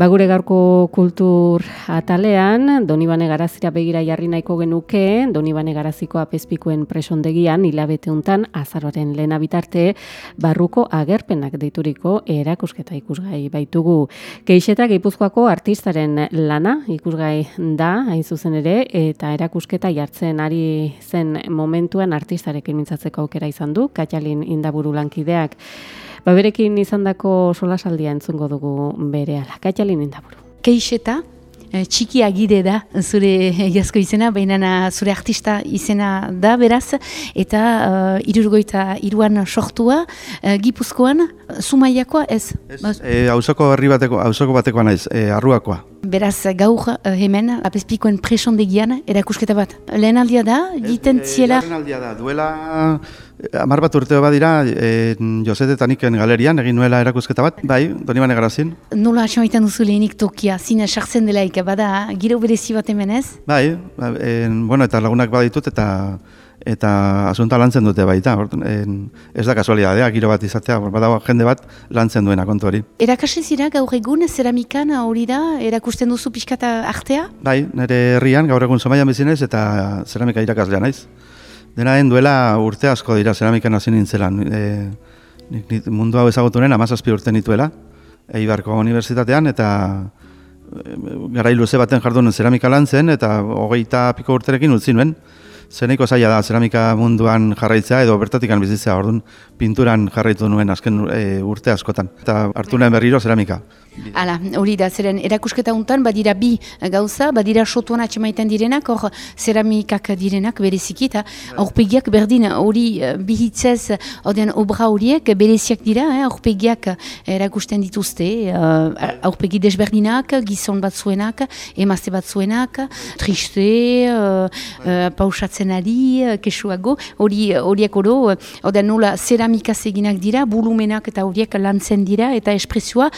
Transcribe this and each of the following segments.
Bagure gaurko kultur atalean, Donibane Garazira begira jarri nahiko genuke, Donibane Garaziko apezpikuen presondegian, hilabete untan, azaroren lehena bitarte, barruko agerpenak deituriko erakusketa ikusgai baitugu. Keixeta Gipuzkoako artistaren lana ikusgai da, hain zuzen ere, eta erakusketa jartzen ari zen momentuan artistarekin mintzatzeko aukera izan du, Katxalin indaburu lankideak. Ba berekin izandako solasaldia entzungo dugu bere ala. Katxalin indaburu. Keixeta, eh, txiki agide da zure egiazko izena, baina zure artista izena da beraz, eta uh, irurgoita iruan sortua, uh, gipuzkoan, sumaiakoa ez? Ez, e, hausoko bateko, hausoko batekoa naiz, e, arruakoa. Beraz, gaur uh, hemen, apezpikoen presondegian, erakusketa bat. Lehen aldia da, egiten ziela... Lehen aldia da, duela... Amar bat urteo badira, e, Josete Taniken galerian, egin nuela erakusketa bat, bai, doni bane garazin. Nola asan duzu lehenik tokia, zina sartzen delaik, bada, giro berezi bat hemen ez? Bai, ba, en, bueno, eta lagunak baditut, eta eta asunta lantzen dute baita, en, ez da kasualidadea, giro bat izatea, badago jende bat lantzen duena kontu hori. Erakasen zira, gaur egun, zeramikan hori da, erakusten duzu pixkata artea? Bai, nire herrian, gaur egun somaian bizinez, eta zeramika irakaslea naiz. Dena den duela urte asko dira zeramikan hasi nintzelan. E, nik, mundu hau ezagutu nuen, amazazpi urte nituela, Eibarko Unibertsitatean, eta e, garai luze baten jardun zeramika lan zen, eta hogeita piko urterekin utzi nuen. Zeneiko zaila da zeramika munduan jarraitzea edo bertatikan bizitzea, orduan pinturan jarraitu nuen azken e, urte askotan. Eta hartu nuen berriro zeramika. Hala, hori da, zeren erakusketa untan, badira bi gauza, badira sotuan atxemaiten direnak, hor zeramikak direnak bereziki, eta aurpegiak berdin hori eh, bihitzez, ordean obra horiek bereziak dira, eh, aurpegiak erakusten dituzte, uh, aurpegi desberdinak, gizon batzuenak, emazte batzuenak, triste, uh, uh, pausatzen ari, kesuago, hori horiek oro, ordean nola zeramikaz eginak dira, bulumenak eta horiek lantzen dira, eta espresioa,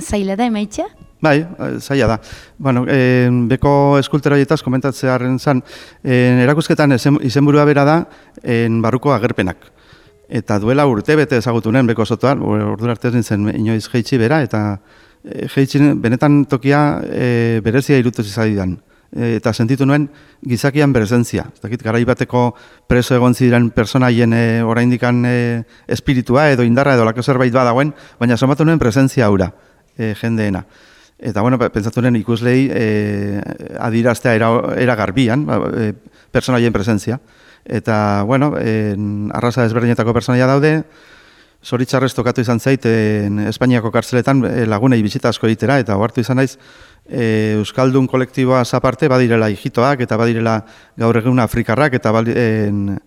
zaila da emaitzea? Bai, eh, zaila da. Bueno, e, beko eskultera horietaz komentatzearen zan, e, erakusketan izenburua bera da en barruko agerpenak. Eta duela urte bete ezagutunen beko sotoan, ordu arte zen inoiz jeitsi bera, eta e, jeitsi benetan tokia e, berezia irutu zizadidan. E, eta sentitu nuen gizakian presentzia. Ez dakit, garai bateko preso egon ziren personaien e, oraindikan e, espiritua edo indarra edo lako zerbait badagoen, baina somatu nuen presentzia aura e, jendeena. Eta, bueno, pentsatu nuen ikuslei e, adiraztea era, era garbian, ba, e, personaien presentzia. Eta, bueno, e, arraza ezberdinetako personaia daude, Zoritzarrez tokatu izan zait, Espainiako kartzeletan e, lagunei bizita asko egitera, eta hartu izan naiz, e, Euskaldun kolektiboa zaparte, badirela hijitoak, eta badirela gaur egun afrikarrak, eta badien,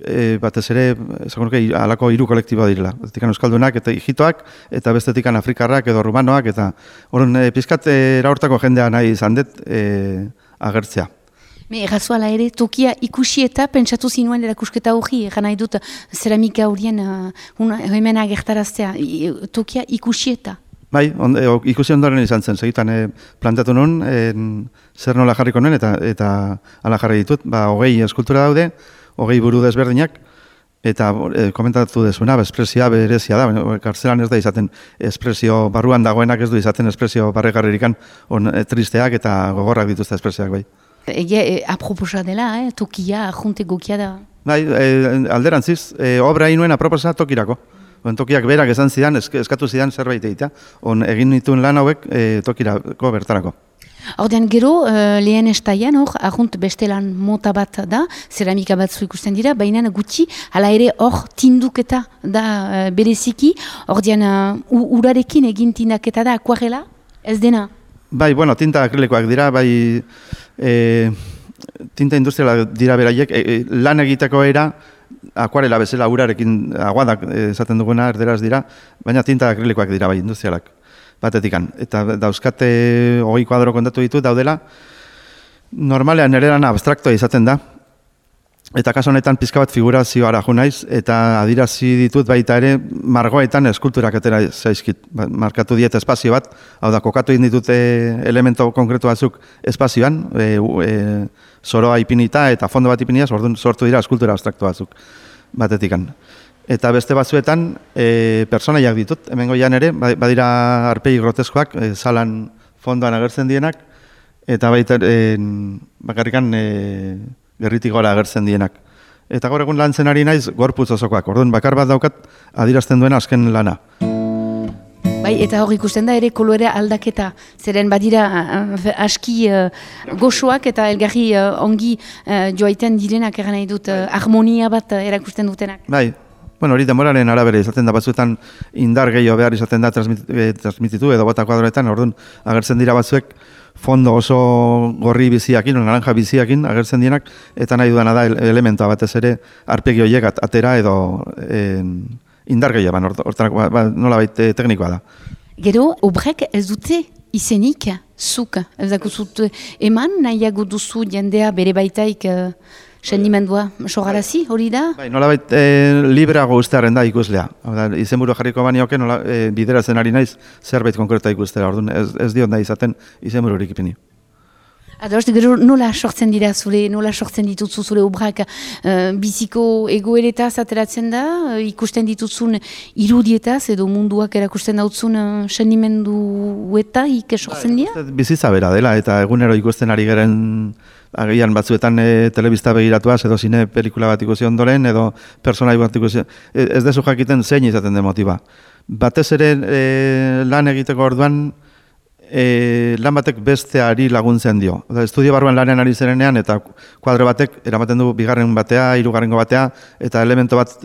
e, batez ere, ezagunuke, alako hiru kolektiboa direla. Batetikan Euskaldunak eta hijitoak, eta bestetikan afrikarrak edo rumanoak, eta horren e, pizkat eraurtako jendea nahi izan dut e, agertzea. Me errazuala ere, tokia ikusi eta pentsatu zinuen erakusketa hori, egan nahi dut zeramika horien uh, hemen agertaraztea, tokia ikusi eta? Bai, on, e, ikusi ondoren izan zen, segitan e, plantatu nuen, e, zer nola jarriko nuen, eta, eta ala jarri ditut, ba, hogei eskultura daude, hogei buru desberdinak, eta e, komentatu desuna, ba, espresia berezia da, kartzelan ez da izaten espresio barruan dagoenak ez du izaten espresio barregarririkan on, e, tristeak eta gogorrak dituzte espresioak bai. Ege, e, aproposa dela, eh? tokia, junte gokia da. Bai, e, alderantziz, e, obra inuen aproposa tokirako. Tokiak berak esan zidan, eskatu zidan zerbait egitea. On, egin nituen lan hauek e, tokirako bertarako. Ordean gero, uh, lehen estaian hor, ahunt beste lan mota bat da, zeramika batzu ikusten dira, baina gutxi, hala ere hor tinduketa da uh, bereziki, ordean uh, urarekin egin tindaketa da, akuarela, ez dena? Bai, bueno, tinta akrilikoak dira, bai e, tinta industriala dira beraiek, e, e, lan egiteko era, akuarela bezala urarekin aguadak esaten duguna erderaz dira, baina tinta akrilikoak dira bai industrialak batetikan. Eta dauzkate hogei kuadro kontatu ditu daudela, normalean ere abstraktoa izaten da, eta kaso honetan pizka bat figurazioara jo naiz, eta adirazi ditut baita ere margoetan eskulturak atera zaizkit. Ba, markatu diet espazio bat, hau da, kokatu egin ditute elemento konkretu batzuk espazioan, e, e, zoroa ipinita eta fondo bat ipiniaz, orduan sortu dira eskultura abstraktu batzuk batetikan. Eta beste batzuetan, e, personaiak ditut, hemen goian ere, ba, badira arpegi groteskoak, e, salan fondoan agertzen dienak, eta baita e, bakarrikan e, gerritik gora agertzen dienak. Eta gaur egun lan ari naiz, gorputz osokoak, orduan bakar bat daukat, adirazten duena azken lana. Bai, eta hor ikusten da ere kolorea aldaketa, zeren badira aski uh, goxoak eta elgarri uh, ongi uh, joaiten direnak eran nahi dut harmonia bat erakusten dutenak. Bai, Bueno, hori demoraren arabere izaten da batzuetan indar gehiago behar izaten da eh, transmititu edo bata kuadroetan, orduan agertzen dira batzuek fondo oso gorri biziakin, naranja biziakin agertzen dienak, eta nahi dudana da elementoa batez ere arpegi horiek atera edo en, indar gehiago, hortan ba, ba, nola baita eh, teknikoa da. Gero, obrek ez dute izenik, zuk, ez dakuzut eman nahiago duzu jendea bere baitaik uh, Sendimendua, sogarazi, hori da? Bai, nola bait, e, libreago ustearen da ikuslea. Izenburu jarriko banioke, nola, e, bideratzen ari naiz, zerbait konkreta ikustea. Orduan, ez, ez dion da izaten izenburu horik ipini. Ados, gero nola sortzen dira zure, nola sortzen dituzu zure obrak uh, biziko egoeretaz ateratzen da, uh, ikusten dituzun irudietaz edo munduak erakusten dautzun uh, sendimendu eta ik sortzen dira? Bizitza bera dela eta egunero ikusten ari geren agian batzuetan e, telebista begiratuaz edo zine pelikula bat ikusi ondoren edo personai bat ikusi e, ez dezu jakiten zein izaten den motiba. Batez ere e, lan egiteko orduan e, lan batek besteari laguntzen dio. Oda, estudio barruan lanen ari zerenean eta kuadro batek eramaten du bigarren batea, hirugarrengo batea eta elemento bat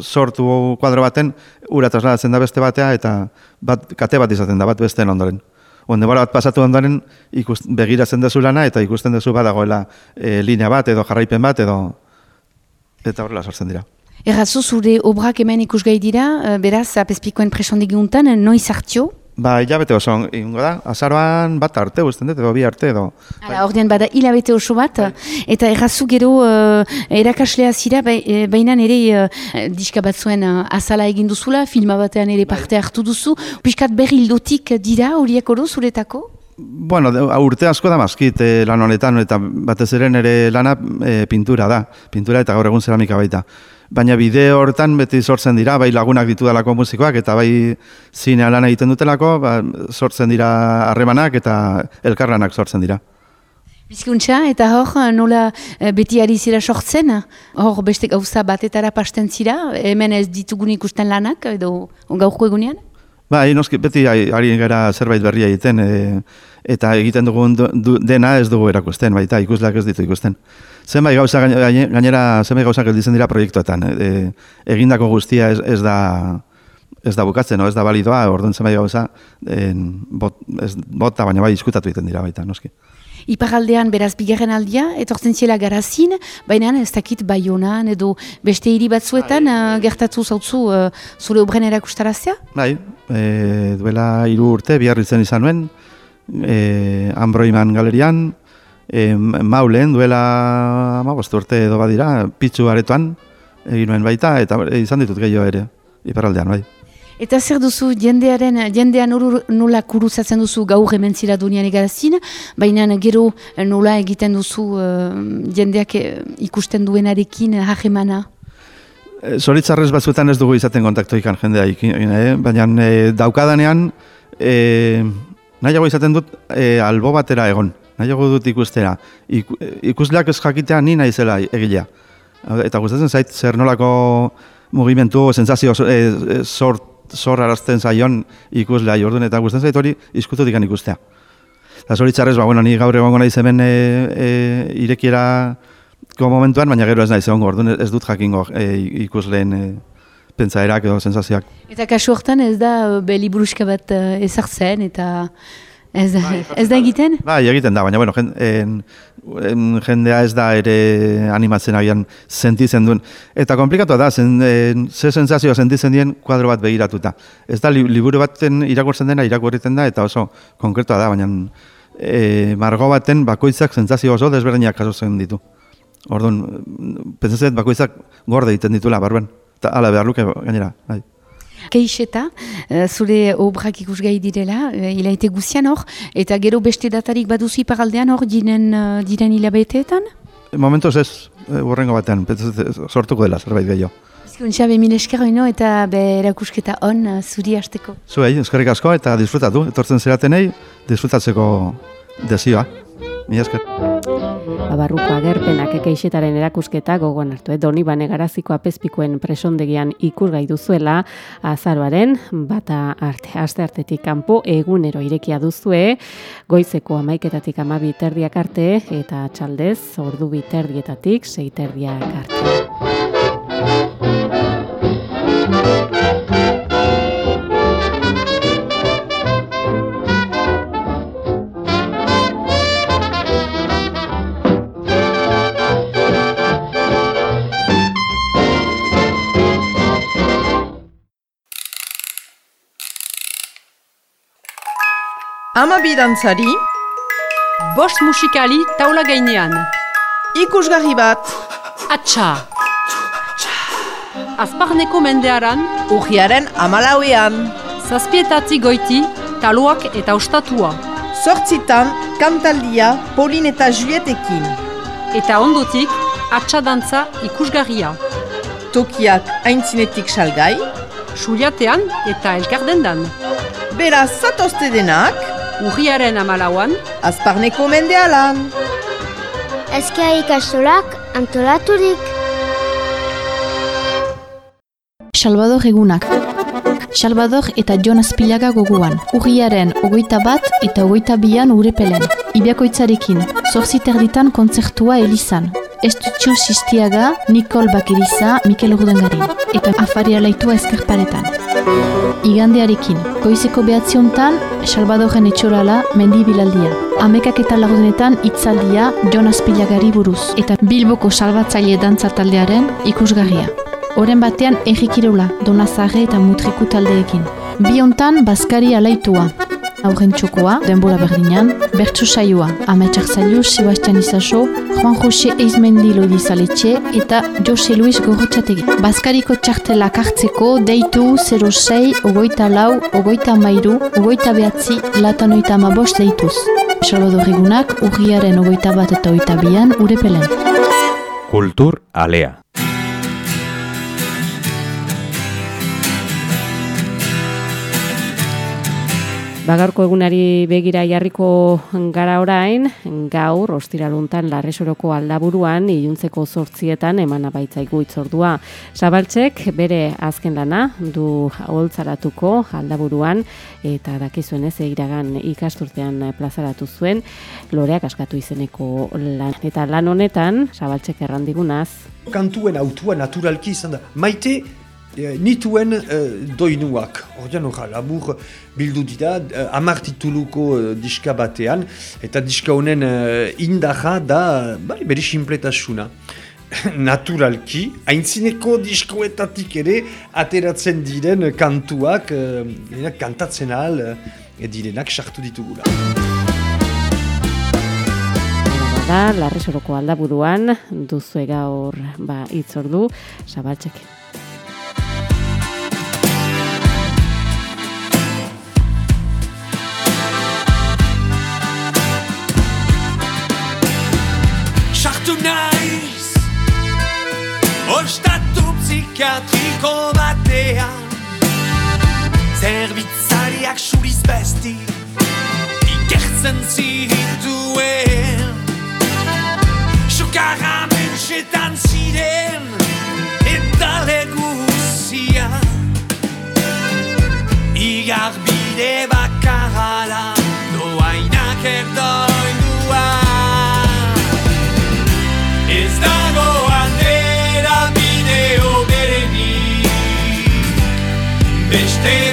sortu kuadro baten ura trasladatzen da beste batea eta bat, kate bat izaten da bat besteen ondoren. Onde bat pasatu ondoren ikust, begiratzen dezu lana eta ikusten dezu badagoela e, linea bat edo jarraipen bat edo eta horrela sortzen dira. Errazu zure obrak hemen ikusgai dira, e, beraz, apespikoen presondegi untan, noiz hartio? Ba, hilabete oso, ingo da, azaroan bat arte, guztien dut, edo bi arte, edo... Hala, ordean bada hilabete oso bat, bai. eta errazu gero uh, erakaslea zira, bai, eh, baina ere uh, diska bat zuen uh, azala egin duzula, filma batean ere bai. parte hartu duzu, piskat berri hildotik dira horiek oro zuretako? Bueno, urte asko da mazkit eh, lan honetan, eta batez ere nire lana eh, pintura da, pintura eta gaur egun zeramika baita baina bideo hortan beti sortzen dira, bai lagunak ditu dalako musikoak, eta bai zinea lan egiten dutelako, ba, sortzen dira harremanak eta elkarranak sortzen dira. Bizkuntza, eta hor, nola eh, beti ari zira sortzen, hor beste gauza batetara pasten zira, hemen ez ditugun ikusten lanak, edo gaurko egunean? Ba, noski, beti ari gara zerbait berria egiten, e, eta egiten dugun dena ez dugu erakusten, baita ikusleak ez ditu ikusten zenbait gauza gainera zenbait gauza gelditzen dira proiektuetan. E, egindako guztia ez, ez da ez da bukatzen, no? ez da balidoa, orduan zenbait gauza en, bot, ez, bota, baina bai diskutatu egiten dira baita, noski. Iparaldean beraz bigarren aldia, etortzen ziela garazin, baina ez dakit baionan edo beste hiri batzuetan uh, gertatu zautzu uh, zure obren erakustarazia? Bai, e, duela hiru urte, biharritzen izan nuen, e, Ambroiman galerian, e, maulen duela ama urte edo badira, pitzu aretoan egin nuen baita, eta izan ditut gehiago ere, iparaldean, bai. Eta zer duzu jendearen, jendean nola kuruzatzen duzu gaur hemen zira dunian egazin, baina gero nola egiten duzu uh, jendeak eh, ikusten duenarekin hajemana? Zoritzarrez batzuetan ez dugu izaten kontaktoikan jendea eh? baina e, daukadanean e, nahiago izaten dut e, albo batera egon nahiago dut ikustera. Ik, ikusleak ez jakitea ni naizela egilea. Eta gustatzen zait zer nolako mugimendu, sensazio e, zor, zor arazten zaion ikuslea jordun, eta gustatzen zait hori izkututik ikustea. Eta zoritzarrez, ba, bueno, ni gaur egongo naiz hemen e, e, irekiera momentuan, baina gero ez naiz egongo, orduan ez dut jakingo e, ikusleen e, pentsaerak edo sensazioak. Eta kasu hortan ez da be liburuska bat uh, ezartzen eta ez, da- ez da egiten? Bai, egiten da, baina bueno, jen, en, en, jendea ez da ere animatzen agian sentitzen duen. Eta komplikatu da, zen, en, ze sensazioa sentitzen dien kuadro bat begiratuta. Ez da, li, liburu baten irakurtzen dena, irakurriten da, eta oso konkretoa da, baina e, margo baten bakoitzak sentsazio oso desberdinak jasotzen ditu. Orduan, pentsatzen bakoitzak gorde egiten ditula, barben. Eta ala behar luke gainera. Bai. Keixeta, eh, zure obrak ikusgai direla, uh, ilaite guzian hor, eta gero beste datarik baduzu iparaldean hor diren, uh, diren hilabeteetan? Momentuz ez, hurrengo batean, sortuko dela zerbait gehiago. Bizkuntza be mil esker oino eta be erakusketa on zuri hasteko. Zuei, eskerrik asko eta disfrutatu, etortzen zeratenei, disfrutatzeko desioa. Mila esker. Abarruko agerpenak ekeixetaren erakusketa gogoan hartu, eh? doni bane garaziko presondegian ikusgai duzuela azaroaren bata arte, aste artetik kanpo egunero irekia duzue, goizeko amaiketatik amabi terdiak arte eta txaldez ordu biterdietatik sei terdiak arte. Amabi dantzari, Bost musikali taula gainean. ikusgarri bat, Atxa! Azparneko mendearan, urriaren amalauean, zazpietatzi goiti, taloak eta ostatua. sortzitan kantaldia Polin eta Julietekin. Eta ondotik, atxa dantza ikusgarria. Tokiak aintzinetik salgai, Suliatean eta elkardendan. beraz zatozte denak, Urriaren amalauan, azparneko mendealan. Ezkia ikastolak antolaturik. Salvador egunak. Salvador eta Jon Azpilaga goguan. Urriaren ogoita bat eta ogoita bian urepelen. Ibiakoitzarekin, zorzi terditan kontzertua elizan. Estutxu Sistiaga, Nikol Bakeriza, Mikel Urdangarin. Eta afari alaitua eskerparetan. Igandearekin, goizeko behatziontan, Salvadoren etxorala mendi bilaldia. Amekak eta lagudenetan itzaldia Jon Azpilagari buruz. Eta Bilboko salbatzaile dantza taldearen ikusgarria. Oren batean errikirola, donazarre eta mutriku taldeekin. Bi hontan Baskari alaitua. Aurren txokoa, denbora berdinan, bertso saioa, ametsak zailu, Sebastian Isaso, Juan Jose Eizmendi Loidizaletxe eta Jose Luis Gorrotxategi. Baskariko txartelak hartzeko deitu 06, ogoita lau, ogoita mairu, ogoita behatzi, latan oita amabost deituz. Salvador urriaren ogoita bat eta oita bian, urepelen. Kultur alea. Bagarko egunari begira jarriko gara orain, gaur, ostiraluntan larresoroko aldaburuan, iluntzeko zortzietan eman abaitzaigu itzordua. Zabaltzek bere azken lana du holtzaratuko aldaburuan, eta dakizuen ez iragan ikasturtean plazaratu zuen, loreak askatu izeneko lan. Eta lan honetan, Zabaltzek errandigunaz, Kantuen autua naturalki izan da. Maite, eh, nituen eh, doinuak. Ordean horra, labur bildu dira, eh, amar tituluko eh, diska batean, eta diska honen eh, indarra da, bai, bere simpletasuna. Naturalki, haintzineko diskoetatik ere ateratzen diren kantuak, eh, kantatzen ahal eh, direnak sartu ditugula. da, larresoroko aldaburuan, duzu gaur ba, itzordu, Zabaltzek. Ostatu psikiatriko batean Zerbitzariak suriz besti Ikertzen zituen Sukarra mentxetan ziren Eta leguzia Igarbide bakarra da Doainak erda stay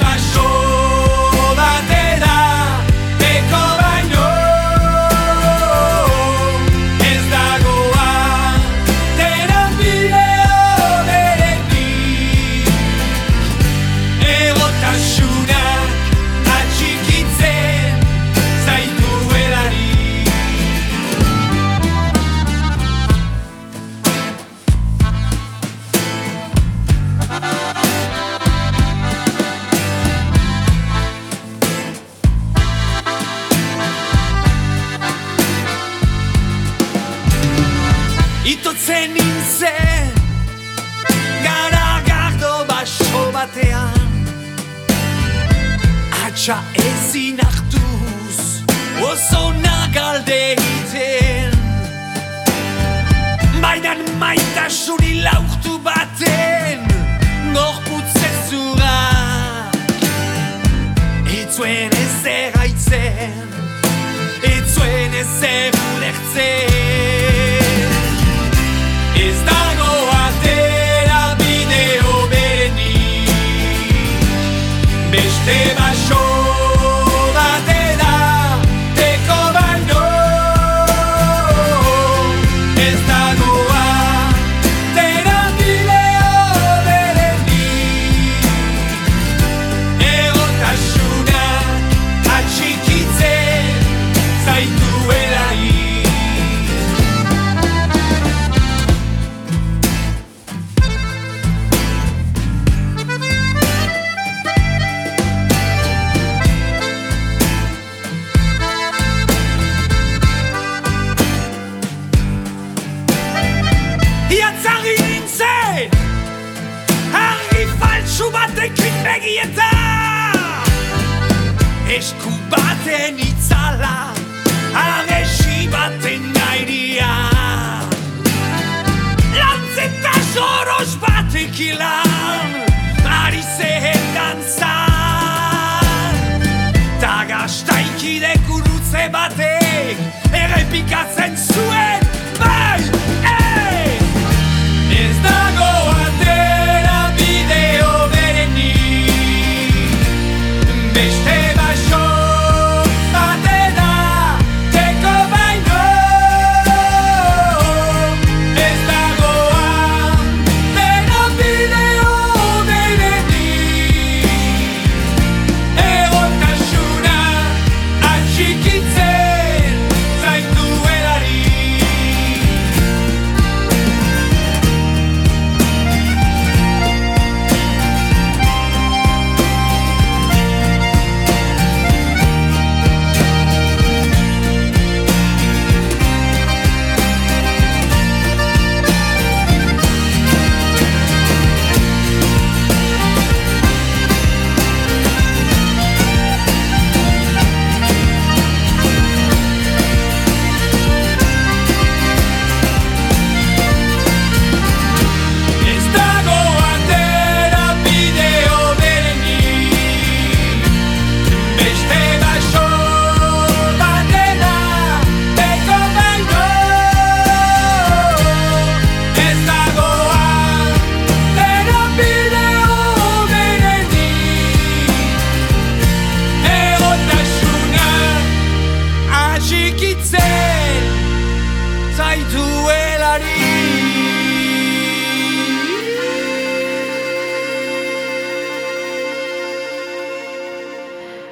say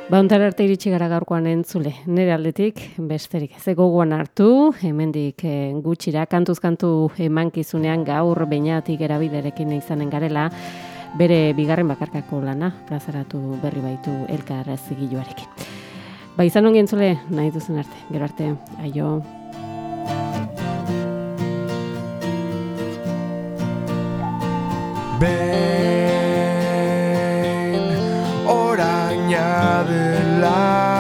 Bauntar arte iritsi gara gaurkoan entzule, nire aldetik besterik ez egoguan hartu, hemendik e, gutxira kantuzkantu emankizunean gaur beinatik erabiderekin izanen garela, bere bigarren bakarkako lana plazaratu berri baitu elkar zigiluarekin. Ba izan ongi entzule, nahi duzen arte, gero arte, aio. Be life.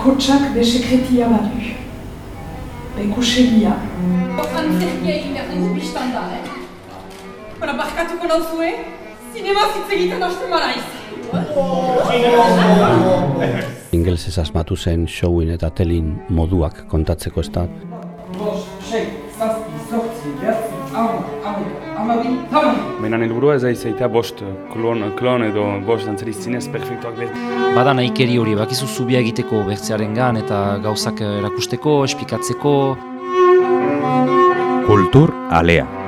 Bakotsak be sekretia badu. Bekusegia. Antzerkia egin behar dugu biztan da, eh? Bara, barkatuko nauzue, zinema hitz egiten hasten maraiz. Ingelsez asmatu zen showin eta telin moduak kontatzeko ez da. Baina helburua ez da izaita bost klon, klon edo bost dantzari zinez perfektuak behar. Bada nahikeri hori, bakizu zubia egiteko bertzearengan eta gauzak erakusteko, espikatzeko. Kultur alea.